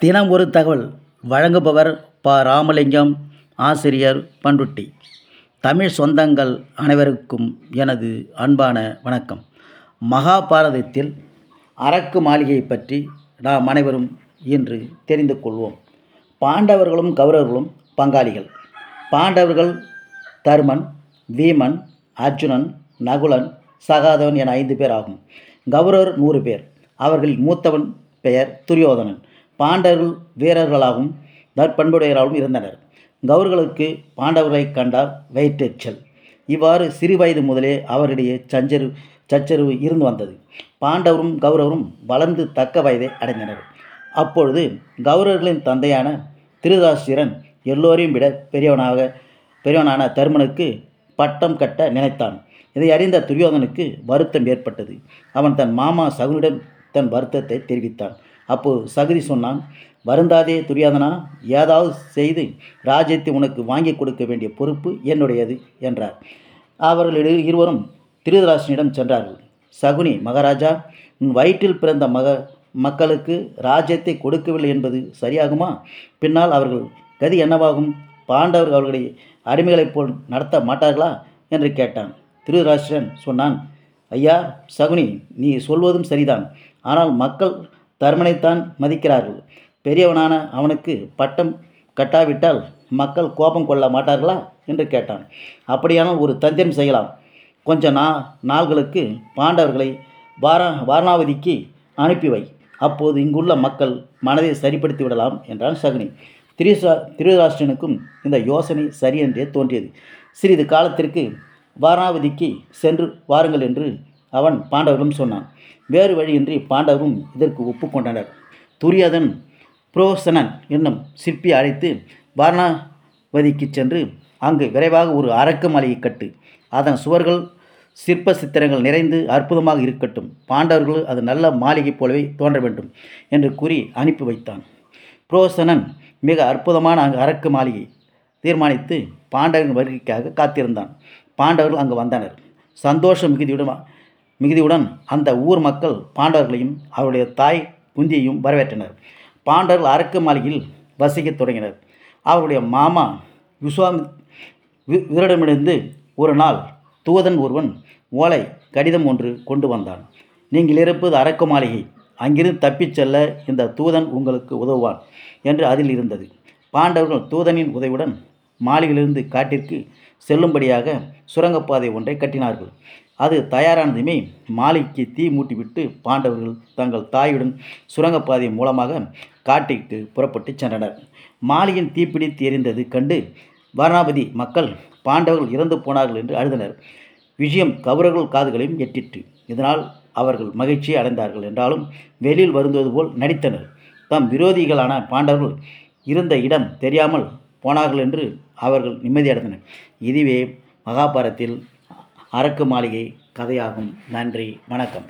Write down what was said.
தினம் ஒரு தகவல். வழங்குபவர் ப. ராமலிங்கம் ஆசிரியர் பண்ருட்டி. தமிழ் சொந்தங்கள் அனைவருக்கும் எனது அன்பான வணக்கம். மகாபாரதத்தில் அரக்கு மாளிகையை பற்றி நாம் அனைவரும் இன்று தெரிந்து கொள்வோம். பாண்டவர்களும் கௌரவர்களும் பங்காளிகள். பாண்டவர்கள் தருமன் வீமன் அர்ஜுனன் நகுலன் சகாதவன் என ஐந்து பேர் ஆகும். கௌரவர் நூறு பேர். அவர்களில் மூத்தவன் பெயர் துரியோதனன். பாண்டவர்கள் வீரர்களாகவும் நற்பண்புடையராகவும் இருந்தனர். கௌர்களுக்கு பாண்டவர்களை கண்டால் வயிற்றெச்சல் இவ்வாறு சிறுவயது முதலே அவரிடையே சஞ்சரு சச்சரவு இருந்து வந்தது. பாண்டவரும் கௌரவரும் வளர்ந்து தக்க வயதை அடைந்தனர். அப்பொழுது கௌரவர்களின் தந்தையான திருதாசிரன் எல்லோரையும் விட பெரியவனாக பெரியவனான தருமனுக்கு பட்டம் கட்ட நினைத்தான். இதை அறிந்த துரியோதனுக்கு வருத்தம் ஏற்பட்டது. அவன் தன் மாமா சகுனிடம் தன் வருத்தத்தை தெரிவித்தான். அப்போது சகுதி சொன்னான் வருந்தாதே துரியாதனா ஏதாவது செய்து ராஜ்யத்தை உனக்கு வாங்கி கொடுக்க வேண்டிய பொறுப்பு என்னுடையது என்றார். அவர்கள் இருவரும் திருதராசனிடம் சென்றார்கள். சகுனி மகாராஜா உன் வயிற்றில் பிறந்த மக மக்களுக்கு ராஜ்யத்தை கொடுக்கவில்லை என்பது சரியாகுமா? பின்னால் அவர்கள் கதி என்னவாகும்? பாண்டவர்கள் அவர்களை அடிமைகளைப் போல் நடத்த மாட்டார்களா? என்று கேட்டான். திருதராஷ்டிரன் சொன்னான் ஐயா சகுனி நீ சொல்வதும் சரிதான். ஆனால் மக்கள் தர்மனைத்தான் மதிக்கிறார்கள். பெரியவனான அவனுக்கு பட்டம் கட்டாவிட்டால் மக்கள் கோபம் கொள்ள மாட்டார்களா? என்று கேட்டான். அப்படியானால் ஒரு தந்திரம் செய்யலாம். கொஞ்ச நா நாள்களுக்கு பாண்டவர்களை வாரா வாரணாவதிக்கு அனுப்பி வை அப்போது இங்குள்ள மக்கள் மனதை சரிப்படுத்தி விடலாம் என்றான் சகுனி. திரிசா திருராஷ்டிரனுக்கும் இந்த யோசனை சரியென்றே தோன்றியது. சிறிது காலத்திற்கு வாரணாவதிக்கு சென்று வாருங்கள் என்று அவன் பாண்டவர்களும் சொன்னான் வேறு வழியின்றி பாண்டவரும் இதற்கு ஒப்புக்கொண்டனர். துரியாதன் புரோசனன் என்னும் சிற்பி அழைத்து வாரணாவதிக்கு சென்று அங்கு விரைவாக ஒரு அரக்க மலையை கட்டு. அதன் சுவர்கள் சிற்ப சித்திரங்கள் நிறைந்து அற்புதமாக இருக்கட்டும். பாண்டவர்கள் அது நல்ல மாளிகை போலவே தோன்ற வேண்டும் என்று கூறி அனுப்பி வைத்தான். புரோசனன் மிக அற்புதமான அங்கு அரக்கு மாளிகை தீர்மானித்து பாண்டவரின் வருகைக்காக காத்திருந்தான். பாண்டவர்கள் அங்கு வந்தனர். சந்தோஷம் மிகுதியுடன் மிகுதியுடன் அந்த ஊர் மக்கள் பாண்டவர்களையும் அவருடைய தாய் குந்தியையும் வரவேற்றனர். பாண்டவர்கள் அரக்கு மாளிகையில் வசிக்கத் தொடங்கினர். அவருடைய மாமா விஸ்வாமி விவரிடமிருந்து ஒரு நாள் தூதன் ஒருவன் ஓலை கடிதம் ஒன்று கொண்டு வந்தான். நீங்கள் இருப்பது அரக்கு மாளிகை. அங்கிருந்து தப்பிச் செல்ல இந்த தூதன் உங்களுக்கு உதவுவான் என்று அதில் இருந்தது. பாண்டவர்கள் தூதனின் உதவியுடன் மாளிகையிலிருந்து காட்டிற்கு செல்லும்படியாக சுரங்கப்பாதை ஒன்றை கட்டினார்கள். அது தயாரானதுமே மாளிகைக்கு தீ மூட்டிவிட்டு பாண்டவர்கள் தங்கள் தாயுடன் சுரங்கப்பாதை மூலமாக காட்டிற்கு புறப்பட்டு சென்றனர். மாளிகையின் தீப்பிடித்து எரிந்தது கண்டு வாரணாபதி மக்கள் பாண்டவர்கள் இறந்து போனார்கள் என்று அழுதனர். விஷயம் கௌரவர்கள் காதுகளையும் எட்டிற்று. இதனால் அவர்கள் மகிழ்ச்சியை அடைந்தார்கள் என்றாலும் வெளியில் வருந்துவது போல் நடித்தனர். தம் விரோதிகளான பாண்டவர்கள் இருந்த இடம் தெரியாமல் போனார்கள் என்று அவர்கள் நிம்மதியடைந்தனர். இதுவே மகாபாரத்தில் அரக்கு மாளிகை கதையாகும். நன்றி வணக்கம்.